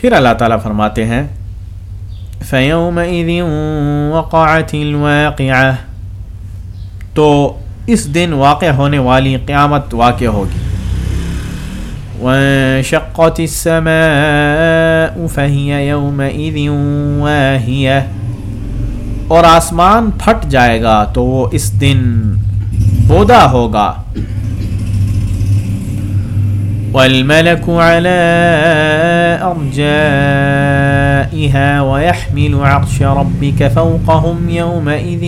پھر اللہ تعالیٰ فرماتے ہیں، فَيَوْمَئِذٍ وَقَعَتِ الْوَاقِعَةِ۔ تو اس دن واقع ہونے والی قیامت واقع ہوگی۔ وَانشَقَّتِ السَّمَاءُ فَهِيَ يَوْمَئِذٍ وَاهِيَةٌ۔ اور آسمان پھٹ جائے گا تو وہ اس دن بودا ہوگا۔ والملك على أرجائها ويحمل عرش ربك فوقهم يومئذ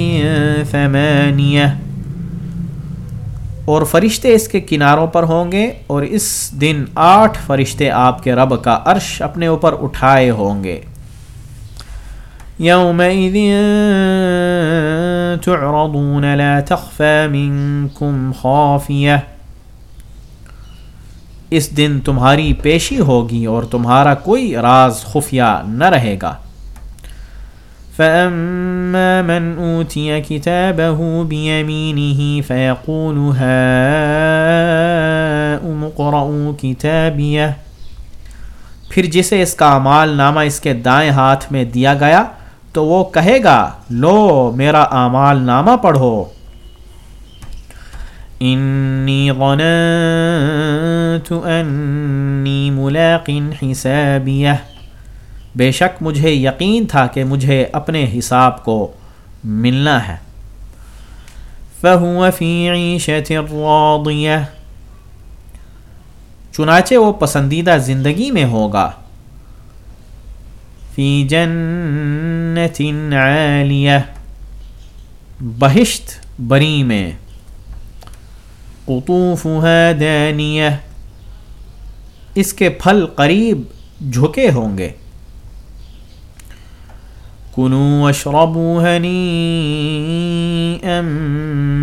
ثمانية۔ اور فرشتے اس کے کناروں پر ہوں گے اور اس دن آٹھ فرشتے آپ کے رب کا عرش اپنے اوپر اٹھائے ہوں گے۔ يومئذ تعرضون لا تخفى منكم خافيه اس دن تمہاری پیشی ہوگی اور تمہارا کوئی راز خفیہ نہ رہے گا۔ فَأَمَّا مَنْ أُوتِيَ كِتَابَهُ بِيَمِينِهِ فَيَقُولُ هَاؤُمُ اقْرَءُوا كِتَابِيَهْ۔ پھر جسے اس کا اعمال نامہ اس کے دائیں ہاتھ میں دیا گیا تو وہ کہے گا، لو میرا اعمال نامہ پڑھو۔ انی ظننت انی ملاق حسابیہ بے شک مجھے یقین تھا کہ مجھے اپنے حساب کو ملنا ہے۔ فَهُوَ فِي عِيشَةٍ رَاضِيَةٍ۔ چنانچہ وہ پسندیدہ زندگی میں ہوگا۔ فی جنت عالیہ بہشت بری میں۔ قطوفها دانیہ اس کے پھل قریب جھکے ہوں گے. کنو اشربوا هنيئا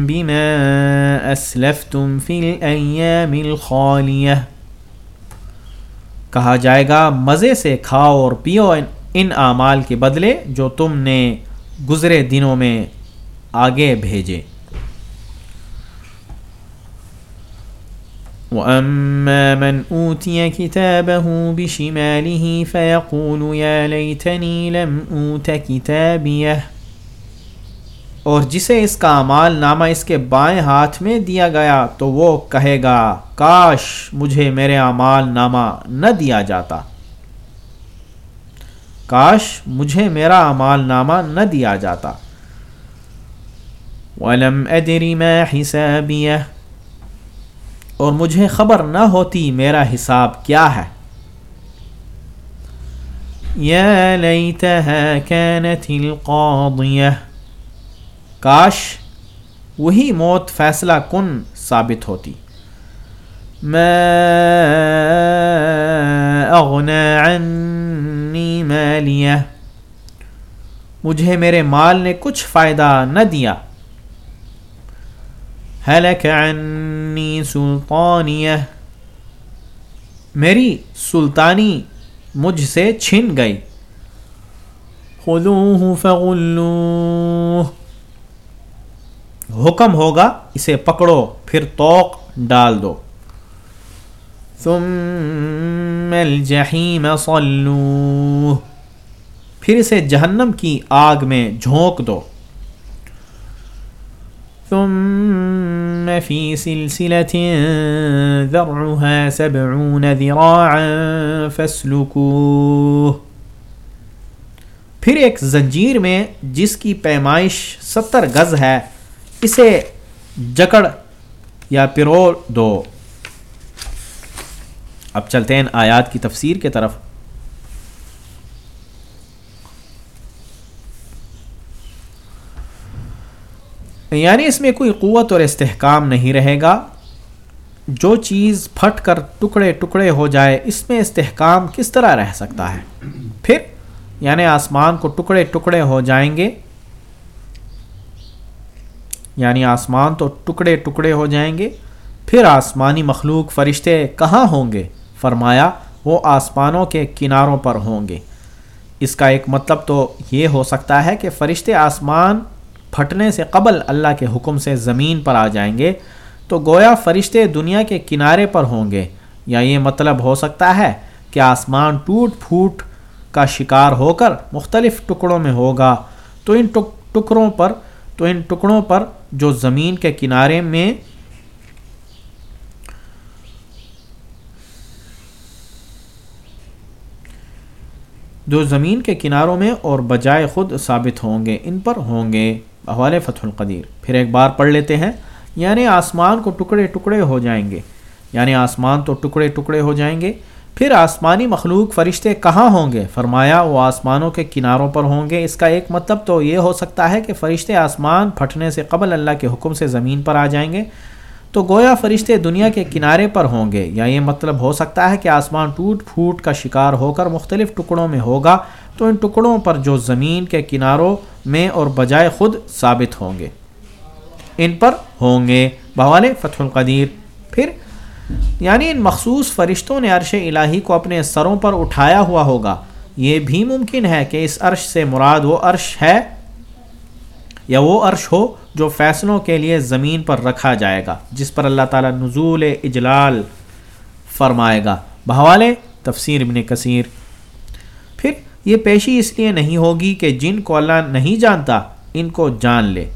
بما اسلفتم في الايام الخاليه کہا جائے گا، مزے سے کھاؤ اور پیو ان اعمال کے بدلے جو تم نے گزرے دنوں میں آگے بھیجے. وَأَمَّا مَنْ أُوتِيَ كِتَابَهُ بِشِمَالِهِ فَيَقُولُ يَا لَيْتَنِي لَمْ أُوتَ كِتَابِيَهْ اور جسے اس کا عمال نامہ اس کے بائیں ہاتھ میں دیا گیا تو وہ کہے گا، کاش مجھے میرے عمال نامہ نہ دیا جاتا۔ کاش مجھے میرا عمال نامہ نہ دیا جاتا۔ وَلَمْ أَدْرِ مَا حِسَابِيَهْ اور مجھے خبر نہ ہوتی میرا حساب کیا ہے۔ یا لیتها كانت القاضیہ۔ کاش وہی موت فیصلہ کن ثابت ہوتی۔ ما اغنى عنی مالیہ۔ مجھے میرے مال نے کچھ فائدہ نہ دیا۔ هلك عني سلطانیہ۔ میری سلطانی مجھ سے چھن گئی۔ خذوه فغلوه۔ حکم ہوگا، اسے پکڑو، پھر توق ڈال دو۔ ثم الجحیم صلوه۔ پھر اسے جہنم کی آگ میں جھونک دو۔ ثم في سلسلة ذرعها سبعون ذراعا فاسلكوه. پھر ایک زنجیر میں جس کی پیمائش ستر گز ہے، اسے جکڑ یا پرو دو۔ اب چلتے ہیں آیات کی تفسیر کے طرف۔ یعنی اس میں کوئی قوت اور استحکام نہیں رہے گا۔ جو چیز پھٹ کر ٹکڑے ٹکڑے ہو جائے، اس میں استحکام کس طرح رہ سکتا ہے؟ پھر یعنی آسمان کو ٹکڑے ٹکڑے ہو جائیں گے یعنی آسمان تو ٹکڑے ٹکڑے ہو جائیں گے، پھر آسمانی مخلوق فرشتے کہاں ہوں گے؟ فرمایا، وہ آسمانوں کے کناروں پر ہوں گے۔ اس کا ایک مطلب تو یہ ہو سکتا ہے کہ فرشتے آسمان پھٹنے سے قبل اللہ کے حکم سے زمین پر آ جائیں گے تو گویا فرشتے دنیا کے کنارے پر ہوں گے۔ یا یہ مطلب ہو سکتا ہے کہ آسمان ٹوٹ پھوٹ کا شکار ہو کر مختلف ٹکڑوں میں ہوگا۔ تو ان ٹکڑوں پر، تو ان ٹکڑوں پر جو زمین کے کنارے میں جو زمین کے کناروں میں اور بجائے خود ثابت ہوں گے، ان پر ہوں گے۔ حوالے فتح القدیر۔ پھر ایک بار پڑھ لیتے ہیں یعنی آسمان کو ٹکڑے ٹکڑے ہو جائیں گے۔ یعنی آسمان تو ٹکڑے ٹکڑے ہو جائیں گے۔ پھر آسمانی مخلوق فرشتے کہاں ہوں گے؟ فرمایا، وہ آسمانوں کے کناروں پر ہوں گے۔ اس کا ایک مطلب تو یہ ہو سکتا ہے کہ فرشتے آسمان پھٹنے سے قبل اللہ کے حکم سے زمین پر آ جائیں گے۔ تو گویا فرشتے دنیا کے کنارے پر ہوں گے۔ یا یہ مطلب ہو سکتا ہے کہ آسمان ٹوٹ پھوٹ کا شکار ہو کر مختلف ٹکڑوں میں ہوگا۔ تو ان ٹکڑوں پر جو زمین کے کناروں میں اور بجائے خود ثابت ہوں گے، ان پر ہوں گے۔ بوالے فتح القدیر۔ پھر یعنی ان مخصوص فرشتوں نے عرش الہی کو اپنے سروں پر اٹھایا ہوا ہوگا۔ یہ بھی ممکن ہے کہ اس عرش سے مراد وہ عرش ہے یا وہ عرش ہو جو فیصلوں کے لیے زمین پر رکھا جائے گا، جس پر اللہ تعالیٰ نزول اجلال فرمائے گا۔ بہوالے، تفسیر ابن کثیر۔ یہ پیشی اس لیے نہیں ہوگی کہ جن کو اللہ نہیں جانتا ان کو جان لے۔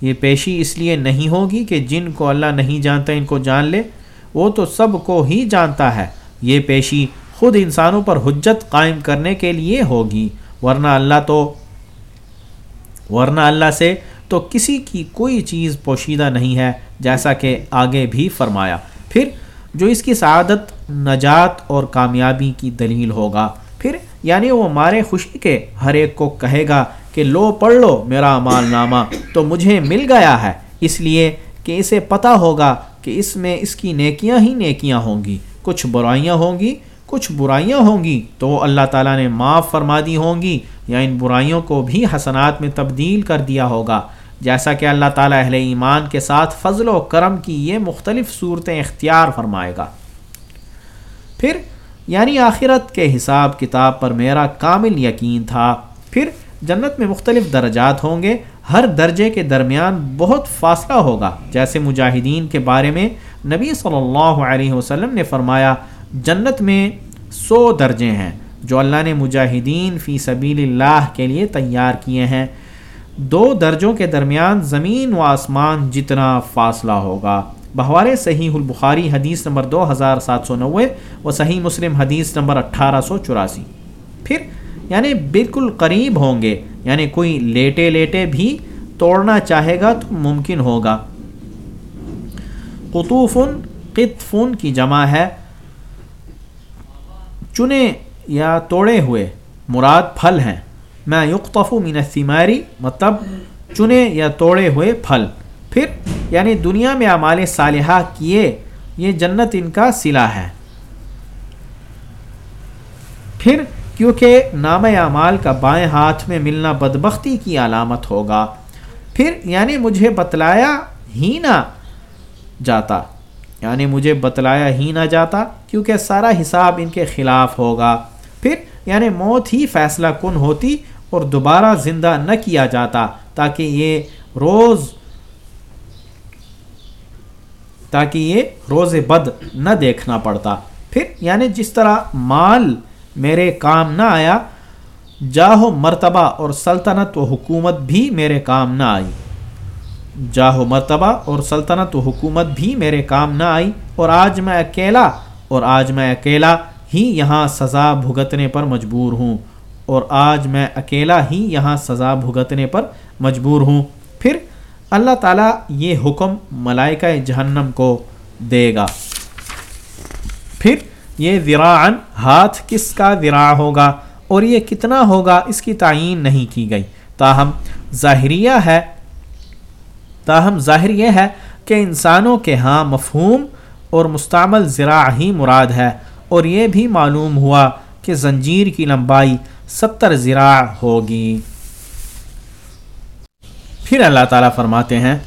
یہ پیشی اس لیے نہیں ہوگی کہ جن کو اللہ نہیں جانتا ان کو جان لے۔ وہ تو سب کو ہی جانتا ہے۔ یہ پیشی خود انسانوں پر حجت قائم کرنے کے لیے ہوگی۔ ورنہ اللہ تو ورنہ اللہ سے تو کسی کی کوئی چیز پوشیدہ نہیں ہے، جیسا کہ آگے بھی فرمایا۔ پھر جو اس کی سعادت، نجات اور کامیابی کی دلیل ہوگا۔ پھر یعنی وہ مارے خوشی کے ہر ایک کو کہے گا کہ لو پڑھ لو میرا مال نامہ، تو مجھے مل گیا ہے۔ اس لیے کہ اسے پتہ ہوگا کہ اس میں اس کی نیکیاں ہی نیکیاں ہوں گی۔ کچھ برائیاں ہوں گی، کچھ برائیاں ہوں گی، تو اللہ تعالیٰ نے معاف فرما دی ہوں گی یا ان برائیوں کو بھی حسنات میں تبدیل کر دیا ہوگا۔ جیسا کہ اللہ تعالیٰ اہل ایمان کے ساتھ فضل و کرم کی یہ مختلف صورتیں اختیار فرمائے گا۔ پھر یعنی آخرت کے حساب کتاب پر میرا کامل یقین تھا۔ پھر جنت میں مختلف درجات ہوں گے، ہر درجے کے درمیان بہت فاصلہ ہوگا۔ جیسے مجاہدین کے بارے میں نبی صلی اللہ علیہ وسلم نے فرمایا، جنت میں سو درجے ہیں جو اللہ نے مجاہدین فی سبیل اللہ کے لیے تیار کیے ہیں۔ دو درجوں کے درمیان زمین و آسمان جتنا فاصلہ ہوگا۔ بہوارے صحیح البخاری حدیث نمبر دو ہزار سات سو نوے و صحیح مسلم حدیث نمبر اٹھارہ سو چوراسی۔ پھر یعنی بالکل قریب ہوں گے یعنی کوئی لیٹے لیٹے بھی توڑنا چاہے گا تو ممکن ہوگا۔ قطوفن قطفن کی جمع ہے، چنے یا توڑے ہوئے، مراد پھل ہیں۔ میں یقف من الثماری مطلب چنے یا توڑے ہوئے پھل۔ پھر یعنی دنیا میں اعمال صالحہ کیے، یہ جنت ان کا سلا ہے۔ پھر کیونکہ نام اعمال کا بائیں ہاتھ میں ملنا بدبختی کی علامت ہوگا، پھر یعنی مجھے بتلایا ہی نہ جاتا۔ یعنی مجھے بتلایا ہی نہ جاتا، کیونکہ سارا حساب ان کے خلاف ہوگا۔ پھر یعنی موت ہی فیصلہ کن ہوتی اور دوبارہ زندہ نہ کیا جاتا، تاکہ یہ روز تاکہ یہ روز بد نہ دیکھنا پڑتا۔ پھر یعنی جس طرح مال میرے کام نہ آیا، جاہو مرتبہ اور سلطنت و حکومت بھی میرے کام نہ آئی۔ جاہ و مرتبہ اور سلطنت و حکومت بھی میرے کام نہ آئی، اور آج میں اکیلا، اور آج میں اکیلا ہی یہاں سزا بھگتنے پر مجبور ہوں۔ اور آج میں اکیلا ہی یہاں سزا بھگتنے پر مجبور ہوں۔ پھر اللہ تعالیٰ یہ حکم ملائکہ جہنم کو دے گا۔ پھر یہ ذراعن ہاتھ کس کا ذراع ہوگا اور یہ کتنا ہوگا اس کی تعین نہیں کی گئی۔ تاہم ظاہریہ ہے، تاہم ظاہر یہ ہے کہ انسانوں کے ہاں مفہوم اور مستعمل زراع ہی مراد ہے۔ اور یہ بھی معلوم ہوا کہ زنجیر کی لمبائی ستر زراع ہوگی۔ پھر اللہ تعالیٰ فرماتے ہیں،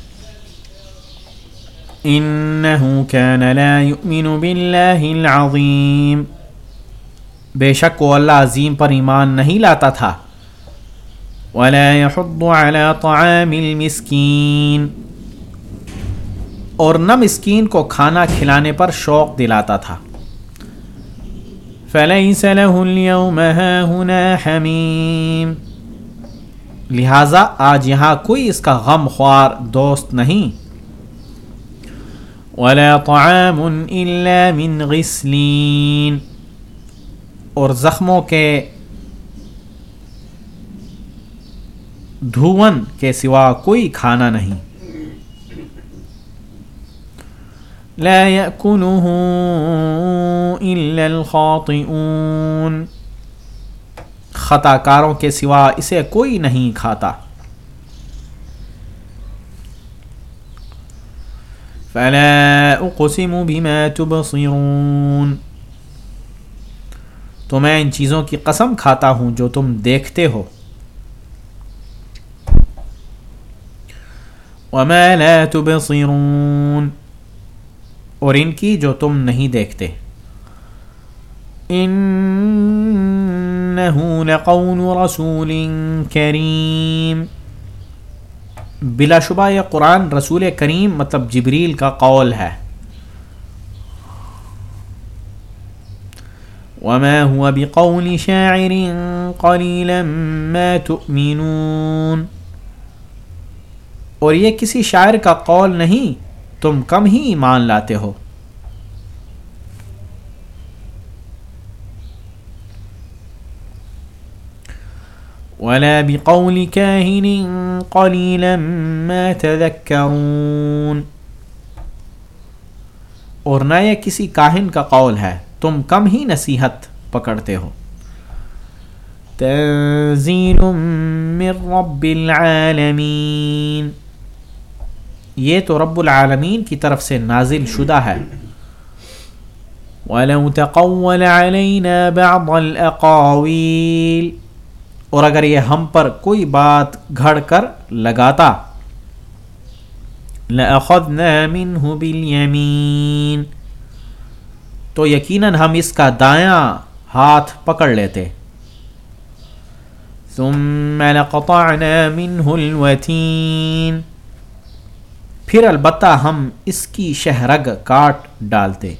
انہو كان لا يؤمن باللہ العظیم. بے شک وہ اللہ عظیم پر ایمان نہیں لاتا تھا۔ ولا يحض على طعام المسكين۔ اور نہ مسکین کو کھانا کھلانے پر شوق دلاتا تھا۔ فليس له اليوم هاهنا حميم۔ لہذا آج یہاں کوئی اس کا غم خوار دوست نہیں۔ ولا طعام الا من غسلین اور زخموں کے دھون کے سوا کوئی کھانا نہیں۔ لا يأكله إلا الخاطئون۔ خطا کاروں کے سوا اسے کوئی نہیں کھاتا۔ فلا اقسم بما تبصرون۔ تو میں ان چیزوں کی قسم کھاتا ہوں جو تم دیکھتے ہو۔ وما لا تبصرون۔ اور ان کی جو تم نہیں دیکھتے۔ انہو لقول رسول کریم بلا شبہ یہ قرآن رسول کریم مطلب جبریل کا قول ہے۔ وما هو بقول شاعر قليلا ما تؤمنون۔ اور یہ کسی شاعر کا قول نہیں، تم کم ہی ایمان لاتے ہو۔ ولا بقول كاهن قليلا ما تذكرون. اور نہ یہ کسی کاہن کا قول ہے، تم کم ہی نصیحت پکڑتے ہو۔ تنزیل من رب العالمین۔ یہ تو رب العالمین کی طرف سے نازل شدہ ہے۔ وَلَوْ تَقَوَّلَ عَلَيْنَا بَعْضَ الْأَقَاوِيلِ۔ اور اگر یہ ہم پر کوئی بات گھڑ کر لگاتا۔ لَأَخَذْنَا مِنْهُ بِالْيَمِينَ۔ تو یقیناً ہم اس کا دایاں ہاتھ پکڑ لیتے۔ ثُمَّ لَقَطَعْنَا مِنْهُ الْوَتِينَ۔ پھر البتہ ہم اس کی شہرگ کاٹ ڈالتے۔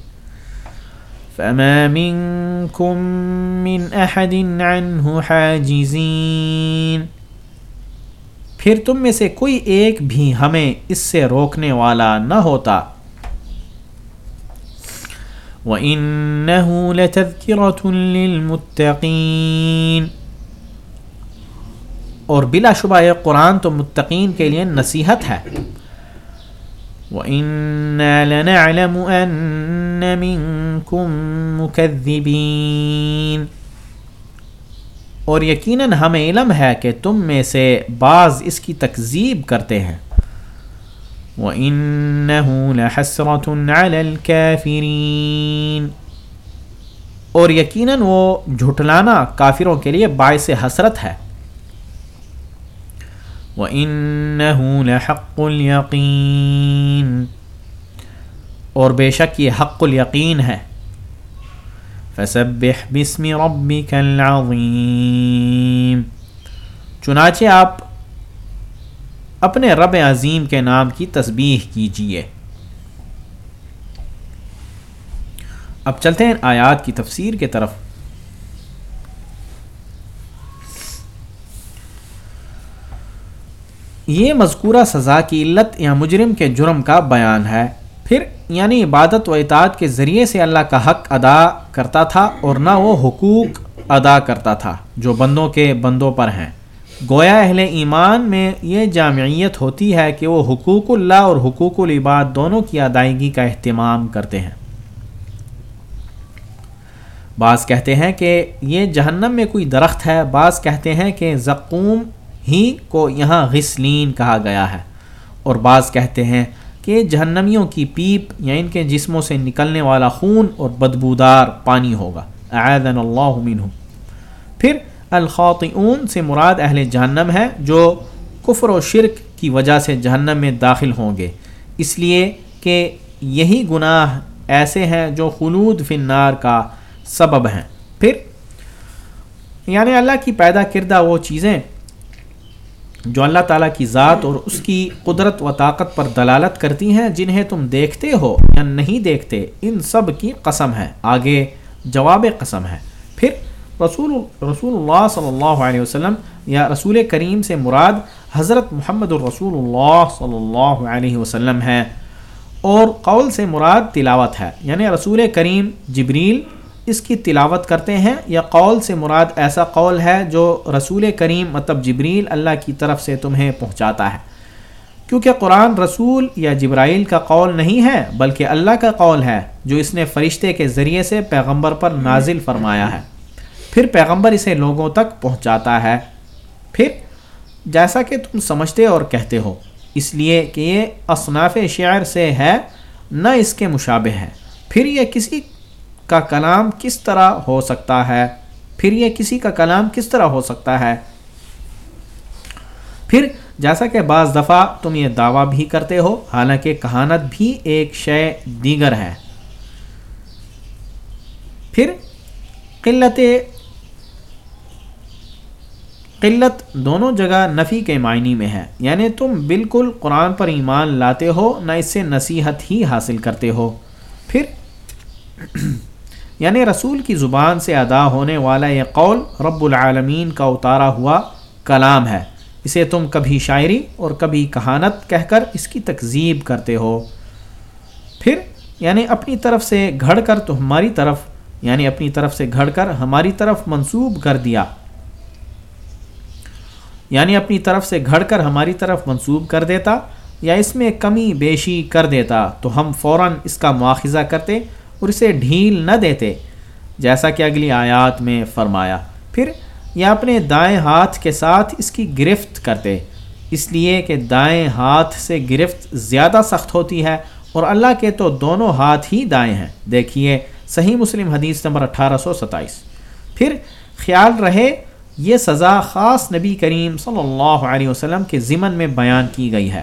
فما منكم من احد عنه حاجزين پھر تم میں سے کوئی ایک بھی ہمیں اس سے روکنے والا نہ ہوتا۔ وَإِنَّهُ لَتَذْكِرَةٌ لِّلْمُتَّقِينَ اور بلا شبہ یہ قرآن تو متقین کے لیے نصیحت ہے۔ وَإِنَّا لَنَعْلَمُ أَنَّ مِنكُم مُكَذِّبِينَ۔ اور یقیناً ہمیں علم ہے کہ تم میں سے بعض اس کی تکذیب کرتے ہیں۔ وَإِنَّهُ لَحَسْرَةٌ عَلَى الْكَافِرِينَ۔ اور یقیناً وہ جھٹلانا کافروں کے لیے باعث حسرت ہے۔ وَإِنَّهُ لَحَقُّ الْيَقِينَ اور بے شک یہ حق الیقین ہے۔ فَسَبِّحْ بِسْمِ رَبِّكَ الْعَظِيمِ چنانچہ آپ اپنے رب عظیم کے نام کی تسبیح کیجیے۔ اب چلتے ہیں آیات کی تفسیر کے طرف۔ یہ مذکورہ سزا کی علت یا مجرم کے جرم کا بیان ہے۔ پھر یعنی عبادت و اطاعت کے ذریعے سے اللہ کا حق ادا کرتا تھا اور نہ وہ حقوق ادا کرتا تھا جو بندوں کے بندوں پر ہیں۔ گویا اہل ایمان میں یہ جامعیت ہوتی ہے کہ وہ حقوق اللہ اور حقوق العباد دونوں کی ادائیگی کا اہتمام کرتے ہیں۔ بعض کہتے ہیں کہ یہ جہنم میں کوئی درخت ہے، بعض کہتے ہیں کہ زقوم ہی کو یہاں غسلین کہا گیا ہے۔ اور بعض کہتے ہیں کہ جہنمیوں کی پیپ یا ان کے جسموں سے نکلنے والا خون اور بدبودار پانی ہوگا۔ اعاذن اللہ منہ پھر الخاطئون سے مراد اہل جہنم ہے جو کفر و شرک کی وجہ سے جہنم میں داخل ہوں گے۔ اس لیے کہ یہی گناہ ایسے ہیں جو خلود فنار کا سبب ہیں۔ پھر یعنی اللہ کی پیدا کردہ وہ چیزیں جو اللہ تعالیٰ کی ذات اور اس کی قدرت و طاقت پر دلالت کرتی ہیں، جنہیں تم دیکھتے ہو یا نہیں دیکھتے، ان سب کی قسم ہے۔ آگے جواب قسم ہے۔ پھر رسول رسول اللہ صلی اللہ علیہ وسلم یا رسول کریم سے مراد حضرت محمد الرسول اللہ صلی اللہ علیہ وسلم ہے اور قول سے مراد تلاوت ہے یعنی رسول کریم جبریل اس کی تلاوت کرتے ہیں یا قول سے مراد ایسا قول ہے جو رسول کریم مطلب جبریل اللہ کی طرف سے تمہیں پہنچاتا ہے۔ کیونکہ قرآن رسول یا جبرائیل کا قول نہیں ہے، بلکہ اللہ کا قول ہے، جو اس نے فرشتے کے ذریعے سے پیغمبر پر نازل فرمایا ہے۔ پھر پیغمبر اسے لوگوں تک پہنچاتا ہے۔ پھر جیسا کہ تم سمجھتے اور کہتے ہو، اس لیے کہ یہ اصناف شعر سے ہے، نہ اس کے مشابہ ہے۔ پھر یہ کسی کا کلام کس طرح ہو سکتا ہے؟ پھر یہ کسی کا کلام کس طرح ہو سکتا ہے؟ پھر جیسا کہ بعض دفعہ تم یہ دعویٰ بھی کرتے ہو، حالانکہ کہانت بھی ایک شے دیگر ہے۔ پھر قلت قلت دونوں جگہ نفی کے معنی میں ہے۔ یعنی تم بالکل قرآن پر ایمان لاتے ہو، نہ اس سے نصیحت ہی حاصل کرتے ہو۔ پھر یعنی رسول کی زبان سے ادا ہونے والا یہ قول رب العالمین کا اتارا ہوا کلام ہے۔ اسے تم کبھی شاعری اور کبھی کہانت کہہ کر اس کی تکذیب کرتے ہو۔ پھر یعنی اپنی طرف سے گھڑ کر تو ہماری طرف یعنی اپنی طرف سے گھڑ کر ہماری طرف منسوب کر دیا۔ یعنی اپنی طرف سے گھڑ کر ہماری طرف منسوب کر دیتا یا اس میں کمی بیشی کر دیتا، تو ہم فوراً اس کا مواخذہ کرتے اور اسے ڈھیل نہ دیتے، جیسا کہ اگلی آیات میں فرمایا۔ پھر یا اپنے دائیں ہاتھ کے ساتھ اس کی گرفت کرتے، اس لیے کہ دائیں ہاتھ سے گرفت زیادہ سخت ہوتی ہے اور اللہ کے تو دونوں ہاتھ ہی دائیں ہیں۔ دیکھیے صحیح مسلم حدیث نمبر اٹھارہ سو ستائیس۔ پھر خیال رہے، یہ سزا خاص نبی کریم صلی اللہ علیہ وسلم کے ضمن میں بیان کی گئی ہے،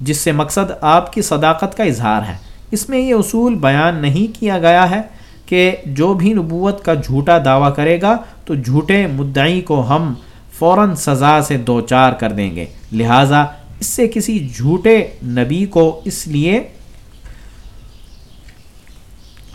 جس سے مقصد آپ کی صداقت کا اظہار ہے۔ اس میں یہ اصول بیان نہیں کیا گیا ہے کہ جو بھی نبوت کا جھوٹا دعویٰ کرے گا، تو جھوٹے مدعی کو ہم فوراً سزا سے دو چار کر دیں گے۔ لہٰذا اس سے کسی جھوٹے نبی کو اس لیے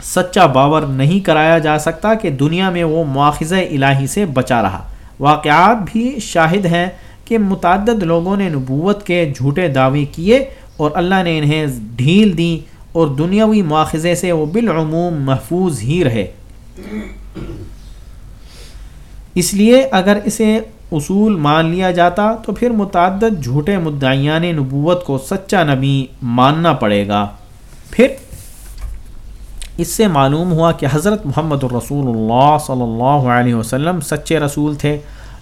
سچا باور نہیں کرایا جا سکتا کہ دنیا میں وہ مواخذ الہی سے بچا رہا۔ واقعات بھی شاہد ہیں کہ متعدد لوگوں نے نبوت کے جھوٹے دعوے کیے اور اللہ نے انہیں ڈھیل دی اور دنیاوی مواخذے سے وہ بالعموم محفوظ ہی رہے۔ اس لیے اگر اسے اصول مان لیا جاتا تو پھر متعدد جھوٹے مدعیان نبوت کو سچا نبی ماننا پڑے گا۔ پھر اس سے معلوم ہوا کہ حضرت محمد الرسول اللہ صلی اللہ علیہ وسلم سچے رسول تھے،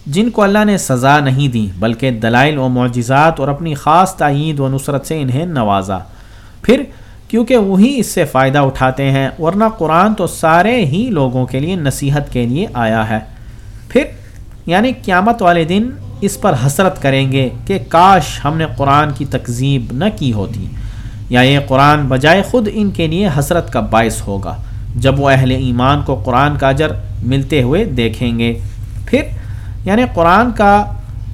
جن کو اللہ نے سزا نہیں دی، بلکہ دلائل و معجزات اور اپنی خاص تعید و نصرت سے انہیں نوازا۔ پھر کیونکہ وہی اس سے فائدہ اٹھاتے ہیں، ورنہ قرآن تو سارے ہی لوگوں کے لیے نصیحت کے لیے آیا ہے۔ پھر یعنی قیامت والے دن اس پر حسرت کریں گے کہ کاش ہم نے قرآن کی تکذیب نہ کی ہوتی۔ یا یہ قرآن بجائے خود ان کے لیے حسرت کا باعث ہوگا۔ جب وہ اہل ایمان کو قرآن کا اجر ملتے ہوئے دیکھیں گے۔ پھر یعنی قرآن کا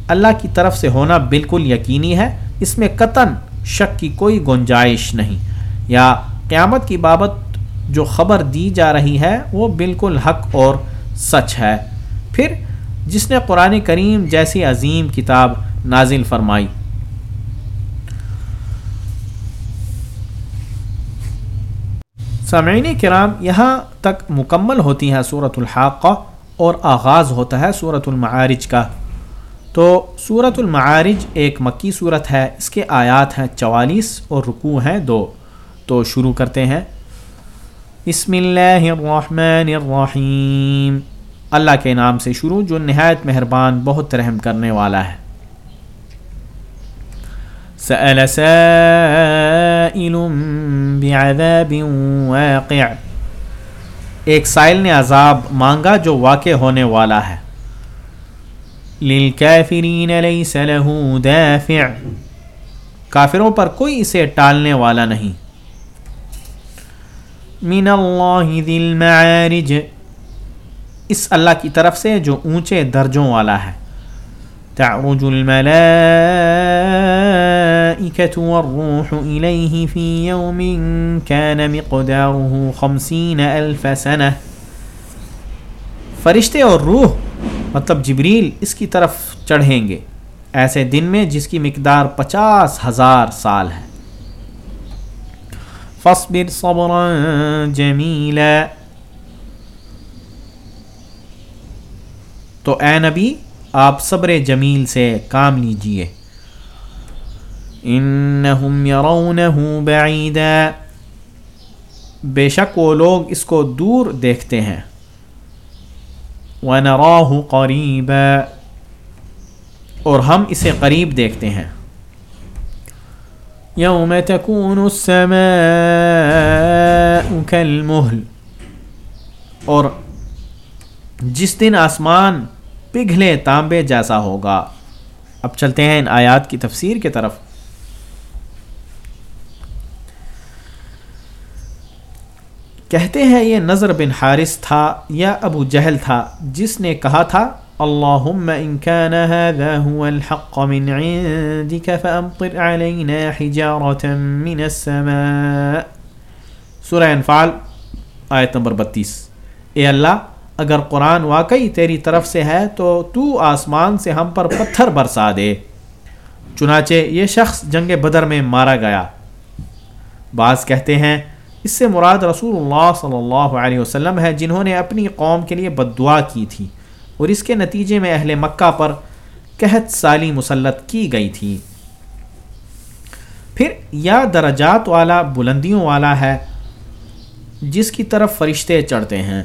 اللہ کی طرف سے ہونا بالکل یقینی ہے۔ اس میں قطن شک کی کوئی گنجائش نہیں۔ یا قیامت کی بابت جو خبر دی جا رہی ہے، وہ بالکل حق اور سچ ہے۔ پھر جس نے قرآن کریم جیسی عظیم کتاب نازل فرمائی۔ سامعین کرام، یہاں تک مکمل ہوتی ہے صورت الحاقہ اور آغاز ہوتا ہے صورت المعارج کا۔ تو صورت المعارج ایک مکی صورت ہے، اس کے آیات ہیں چوالیس اور رکوع ہیں دو۔ تو شروع کرتے ہیں۔ بسم اللہ الرحمن الرحیم۔ اللہ کے نام سے شروع، جو نہایت مہربان، بہت رحم کرنے والا ہے۔ سأل سائل بعذاب واقع۔ ایک سائل نے عذاب مانگا، جو واقع ہونے والا ہے۔ للکافرین لیس له دافع۔ کافروں پر کوئی اسے ٹالنے والا نہیں۔ من اللہ ذی المعارج اس اللہ کی طرف سے جو اونچے درجوں والا ہے. تعرج الملائكة والروح إليه في يوم كان مقداره خمسين ألف سنة فرشتے اور روح مطلب جبریل، اس کی طرف چڑھیں گے. ایسے دن میں جس کی مقدار پچاس ہزار سال ہے. فصبر صبرا جمیلا تو اے نبی، آپ صبر جمیل سے کام لیجیے. انہم یرونہ بعیدا. بے شک وہ لوگ اس کو دور دیکھتے ہیں. وَنَرَاهُ قَرِيبًا. اور ہم اسے قریب دیکھتے ہیں. یوم تکون السماء کالمہل اور جس دن آسمان پگھلے تانبے جیسا ہوگا۔ اب چلتے ہیں ان آیات کی تفسیر کی طرف۔ کہتے ہیں یہ نظر بن حارث تھا یا ابو جہل تھا، جس نے کہا تھا اللهم إن كان هذا هو الحق من عندك فأمطر علينا حجارة من السماء سورہ انفال آیت نمبر بتیس اے اللہ اگر قرآن واقعی تیری طرف سے ہے تو تو آسمان سے ہم پر پتھر برسا دے چنانچہ یہ شخص جنگ بدر میں مارا گیا بعض کہتے ہیں اس سے مراد رسول اللہ صلی اللہ علیہ وسلم ہے جنہوں نے اپنی قوم کے لیے بد دعا کی تھی اور اس کے نتیجے میں اہل مکہ پر قحط سالی مسلط کی گئی تھی۔ پھر یا درجات والا بلندیوں والا ہے جس کی طرف فرشتے چڑھتے ہیں۔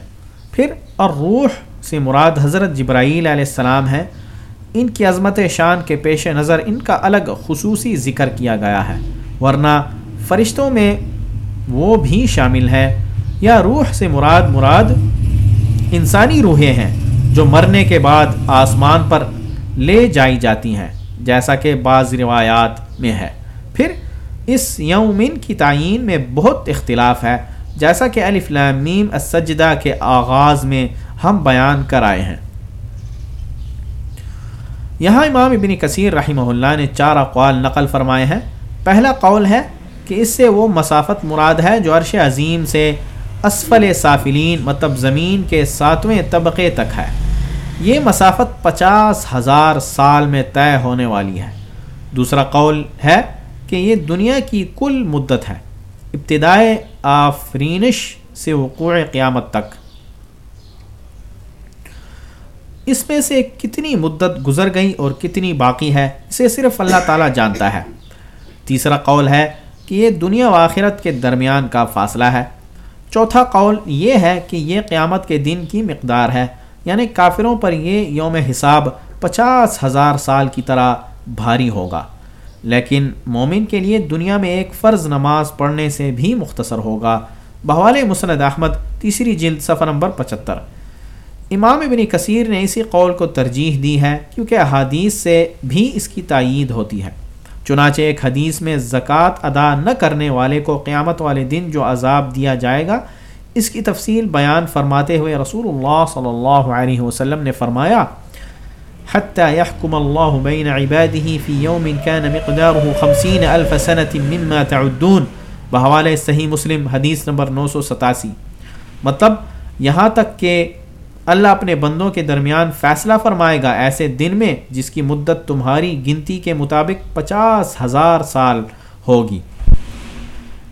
پھر اور روح سے مراد حضرت جبرائیل علیہ السلام ہے۔ ان کی عظمت شان کے پیش نظر ان کا الگ خصوصی ذکر کیا گیا ہے۔ ورنہ فرشتوں میں وہ بھی شامل ہے۔ یا روح سے مراد مراد انسانی روحیں ہیں۔ جو مرنے کے بعد آسمان پر لے جائی جاتی ہیں، جیسا کہ بعض روایات میں ہے۔ پھر اس یومن کی تعین میں بہت اختلاف ہے، جیسا کہ الفلامیم السجدہ کے آغاز میں ہم بیان کر آئے ہیں۔ یہاں امام ابن کثیر رحمہ اللہ نے چار اقوال نقل فرمائے ہیں۔ پہلا قول ہے کہ اس سے وہ مسافت مراد ہے جو عرش عظیم سے اسفل سافلین مطلب زمین کے ساتویں طبقے تک ہے۔ یہ مسافت پچاس ہزار سال میں طے ہونے والی ہے۔ دوسرا قول ہے کہ یہ دنیا کی کل مدت ہے۔ ابتدائے آفرینش سے وقوع قیامت تک۔ اس میں سے کتنی مدت گزر گئی اور کتنی باقی ہے، اسے صرف اللہ تعالیٰ جانتا ہے۔ تیسرا قول ہے کہ یہ دنیا و آخرت کے درمیان کا فاصلہ ہے۔ چوتھا قول یہ ہے کہ یہ قیامت کے دن کی مقدار ہے۔ یعنی کافروں پر یہ یوم حساب پچاس ہزار سال کی طرح بھاری ہوگا۔ لیکن مومن کے لیے دنیا میں ایک فرض نماز پڑھنے سے بھی مختصر ہوگا۔ بحوال مسند احمد، تیسری جلد، صفحہ نمبر پچہتر۔ امام ابن کثیر نے اسی قول کو ترجیح دی ہے کیونکہ احادیث سے بھی اس کی تائید ہوتی ہے۔ چنانچہ ایک حدیث میں زکوٰۃ ادا نہ کرنے والے کو قیامت والے دن جو عذاب دیا جائے گا اس کی تفصیل بیان فرماتے ہوئے رسول اللہ صلی اللہ علیہ وسلم نے فرمایا، حتى يحكم الله بين عباده في يوم كان مقداره خمسين ألف سنة مما تعدون بحوالے صحیح مسلم حدیث نمبر 987 مطلب یہاں تک کہ اللہ اپنے بندوں کے درمیان فیصلہ فرمائے گا ایسے دن میں جس کی مدت تمہاری گنتی کے مطابق پچاس ہزار سال ہوگی۔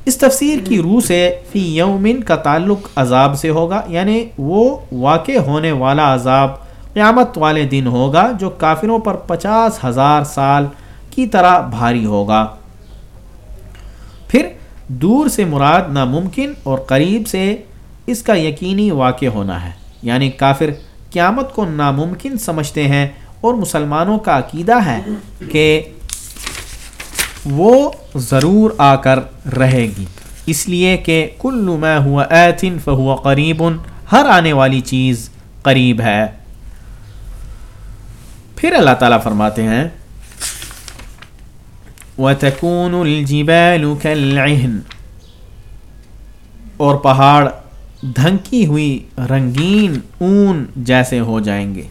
اس تفسیر کی روح سے فی یومن کا تعلق عذاب سے ہوگا یعنی وہ واقع ہونے والا عذاب قیامت والے دن ہوگا جو کافروں پر پچاس ہزار سال کی طرح بھاری ہوگا۔ پھر دور سے مراد ناممکن اور قریب سے اس کا یقینی واقع ہونا ہے یعنی کافر قیامت کو ناممکن سمجھتے ہیں اور مسلمانوں کا عقیدہ ہے کہ وہ ضرور آ کر رہے گی۔ اس لیے کہ کل میں ہوا ایتن فہو قریب، ہر آنے والی چیز قریب ہے۔ پھر اللہ تعالیٰ فرماتے ہیں، وَتَكُونُ الْجِبَالُ كَالْعِهْنِ۔ اور پہاڑ دھنکی ہوئی رنگین اون جیسے ہو جائیں گے۔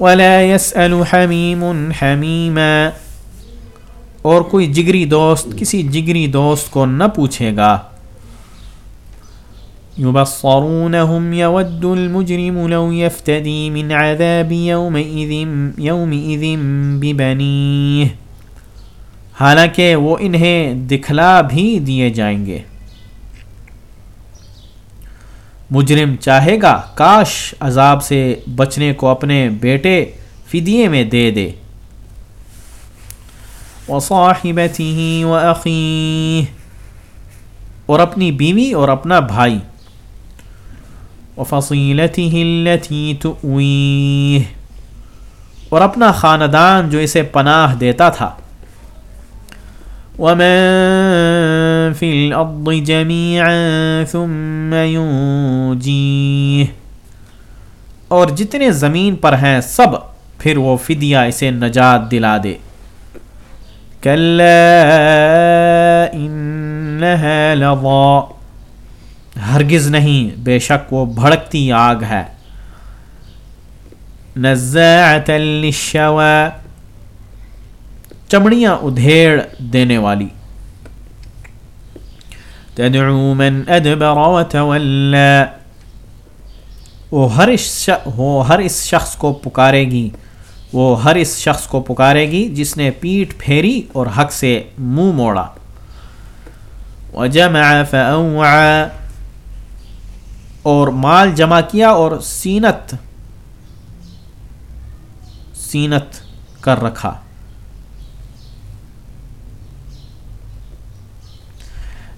وَلَا يَسْأَلُ حَمِيمٌ حَمِيمًا۔ اور کوئی جگری دوست کسی جگری دوست کو نہ پوچھے گا۔ يبصرونهم يود المجرم لو يفتدي من عذاب يومئذ يومئذ ببنيه حالانکہ وہ انہیں دکھلا بھی دیے جائیں گے۔ مجرم چاہے گا، کاش عذاب سے بچنے کو اپنے بیٹے فدیے میں دے دے۔ وصاحبته وأخيه، اور اپنی بیوی اور اپنا بھائی، وفصیلته التي تؤويه اور اپنا خاندان جو اسے پناہ دیتا تھا۔ ومن في الأرض جميعا ثم ينجيه، اور جتنے زمین پر ہیں سب، پھر وہ فدیہ اسے نجات دلا دے۔ ہرگز نہیں، بے شک وہ بھڑکتی آگ ہے۔ للشوا۔ چمڑیاں ادھیڑ دینے والی۔ تدعو من ادبر وہ وہ ہر اس شخص کو پکارے گی۔ وہ ہر اس شخص کو پکارے گی جس نے پیٹ پھیری اور حق سے منہ موڑا۔ وجمع فأوعى۔ اور مال جمع کیا اور سینت سینت کر رکھا۔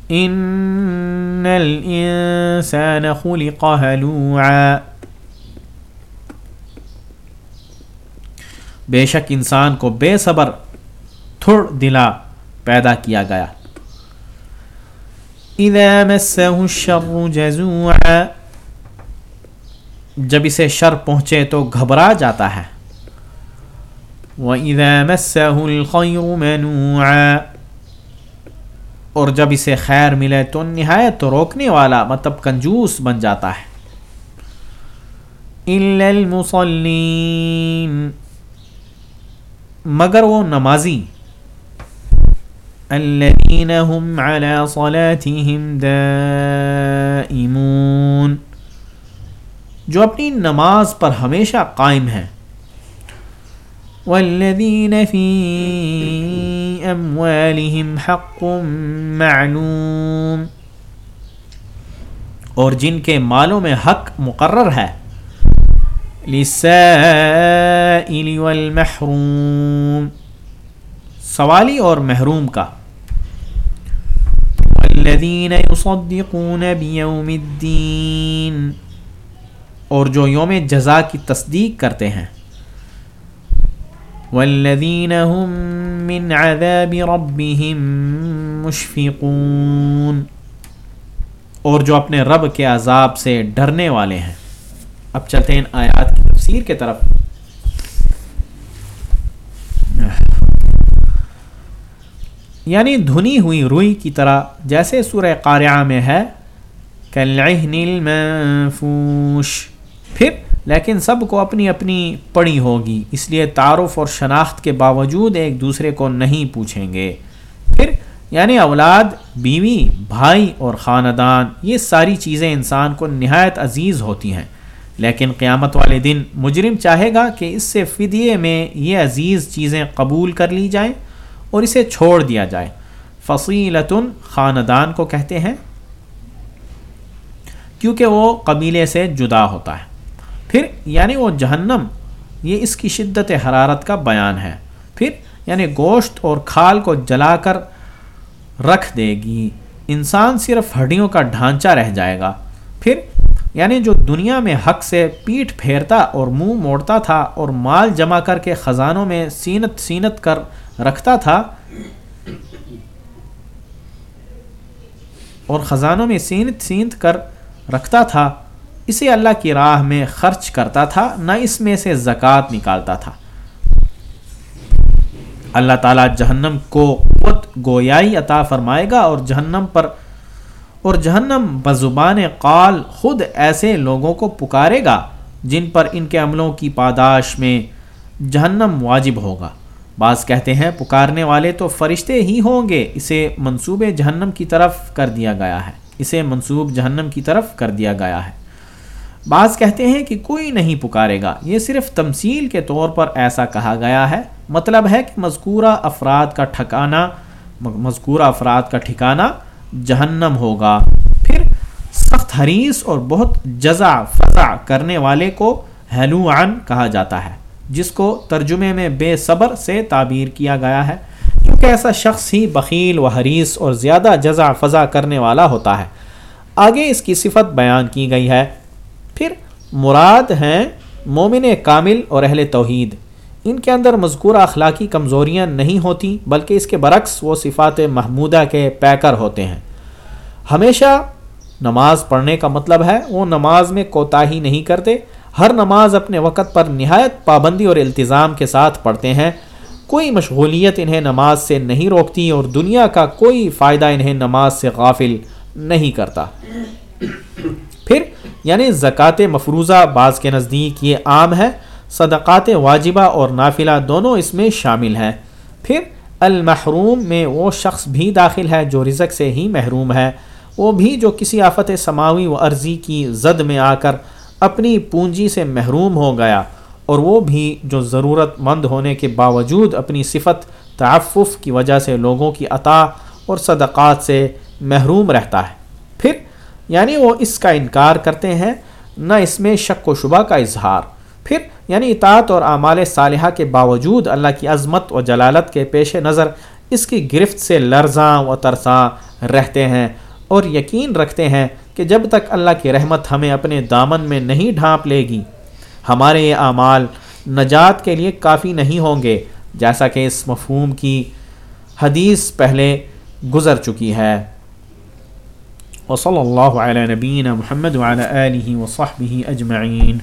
ان الانسان خلق هلوعا۔ بے شک انسان کو بے صبر تھوڑ دلا پیدا کیا گیا۔ اذا مسه الشر جزوعا۔ جب اسے شر پہنچے تو گھبرا جاتا ہے۔ وَإِذَا مَسَّهُ الْخَيْرُ مَنُوعًا۔ اور جب اسے خیر ملے تو نہایت تو روکنے والا مطلب کنجوس بن جاتا ہے۔ إِلَّا الْمُصَلِّينَ۔ مگر وہ نمازی۔ الذين هم على صلاتهم دائمون۔ جو اپنی نماز پر ہمیشہ قائم ہیں۔ والذین فی اموالهم حق معلوم۔ اور جن کے مالوں میں حق مقرر ہے۔ للسائل والمحروم سوالی اور محروم کا والذین يصدقون بیوم الدین اور جو یوم جزا کی تصدیق کرتے ہیں والذین هم من عذاب ربهم مشفقون اور جو اپنے رب کے عذاب سے ڈرنے والے ہیں اب چلتے ہیں آیات کی تفسیر کے طرف۔ یعنی دھنی ہوئی روئی کی طرح جیسے سورہ قارعہ میں ہے المنفوش۔ پھر، لیکن سب کو اپنی اپنی پڑی ہوگی، اس لیے تعارف اور شناخت کے باوجود ایک دوسرے کو نہیں پوچھیں گے۔ پھر یعنی اولاد، بیوی، بھائی اور خاندان، یہ ساری چیزیں انسان کو نہایت عزیز ہوتی ہیں۔ لیکن قیامت والے دن مجرم چاہے گا کہ اس سے فدیے میں یہ عزیز چیزیں قبول کر لی جائیں اور اسے چھوڑ دیا جائے۔ فصیلتن خاندان کو کہتے ہیں، کیونکہ وہ قبیلے سے جدا ہوتا ہے۔ پھر یعنی وہ جہنم، یہ اس کی شدت حرارت کا بیان ہے۔ پھر یعنی گوشت اور کھال کو جلا کر رکھ دے گی۔ انسان صرف ہڈیوں کا ڈھانچہ رہ جائے گا۔ پھر یعنی جو دنیا میں حق سے پیٹ پھیرتا اور منہ موڑتا تھا اور مال جمع کر کے خزانوں میں سینت سینت کر رکھتا تھا، اور خزانوں میں سینت سینت کر رکھتا تھا، اسے اللہ کی راہ میں خرچ کرتا تھا، نہ اس میں سے زکوٰۃ نکالتا تھا۔ اللہ تعالیٰ جہنم کو قوت گویائی عطا فرمائے گا اور جہنم پر اور جہنم بزبان قال خود ایسے لوگوں کو پکارے گا جن پر ان کے عملوں کی پاداش میں جہنم واجب ہوگا۔ بعض کہتے ہیں پکارنے والے تو فرشتے ہی ہوں گے، اسے منصوبے جہنم کی طرف کر دیا گیا ہے۔ اسے منصوب جہنم کی طرف کر دیا گیا ہے۔ بعض کہتے ہیں کہ کوئی نہیں پکارے گا، یہ صرف تمثیل کے طور پر ایسا کہا گیا ہے۔ مطلب ہے کہ مذکورہ افراد کا ٹھکانہ، مذکورہ افراد کا ٹھکانہ جہنم ہوگا۔ پھر سخت حریص اور بہت جزا فضا کرنے والے کو ہیلوعن کہا جاتا ہے، جس کو ترجمے میں بے صبر سے تعبیر کیا گیا ہے۔ کیونکہ ایسا شخص ہی بخیل و حریص اور زیادہ جزا فضا کرنے والا ہوتا ہے۔ آگے اس کی صفت بیان کی گئی ہے۔ پھر مراد ہیں مومن کامل اور اہل توحید۔ ان کے اندر مذکورہ اخلاقی کمزوریاں نہیں ہوتی، بلکہ اس کے برعکس وہ صفات محمودہ کے پیکر ہوتے ہیں۔ ہمیشہ نماز پڑھنے کا مطلب ہے، وہ نماز میں کوتاہی نہیں کرتے۔ ہر نماز اپنے وقت پر نہایت پابندی اور التظام کے ساتھ پڑھتے ہیں۔ کوئی مشغولیت انہیں نماز سے نہیں روکتی اور دنیا کا کوئی فائدہ انہیں نماز سے غافل نہیں کرتا۔ پھر یعنی زکوٰۃ مفروضہ بعض کے نزدیک یہ عام ہے۔ صدقات واجبہ اور نافلہ دونوں اس میں شامل ہیں۔ پھر، المحروم میں وہ شخص بھی داخل ہے جو رزق سے ہی محروم ہے۔ وہ بھی جو کسی آفت سماوی و عرضی کی زد میں آ کر اپنی پونجی سے محروم ہو گیا اور وہ بھی جو ضرورت مند ہونے کے باوجود اپنی صفت تعفف کی وجہ سے لوگوں کی عطا اور صدقات سے محروم رہتا ہے۔ پھر یعنی وہ اس کا انکار کرتے ہیں، نہ اس میں شک و شبہ کا اظہار۔ پھر یعنی اطاعت اور اعمال صالحہ کے باوجود اللہ کی عظمت و جلالت کے پیش نظر اس کی گرفت سے لرزاں و ترساں رہتے ہیں۔ اور یقین رکھتے ہیں کہ جب تک اللہ کی رحمت ہمیں اپنے دامن میں نہیں ڈھانپ لے گی، ہمارے یہ اعمال نجات کے لیے کافی نہیں ہوں گے، جیسا کہ اس مفہوم کی حدیث پہلے گزر چکی ہے۔ وصلی اللہ علیہ نبین محمد علیہ وصحبہ اجمعین۔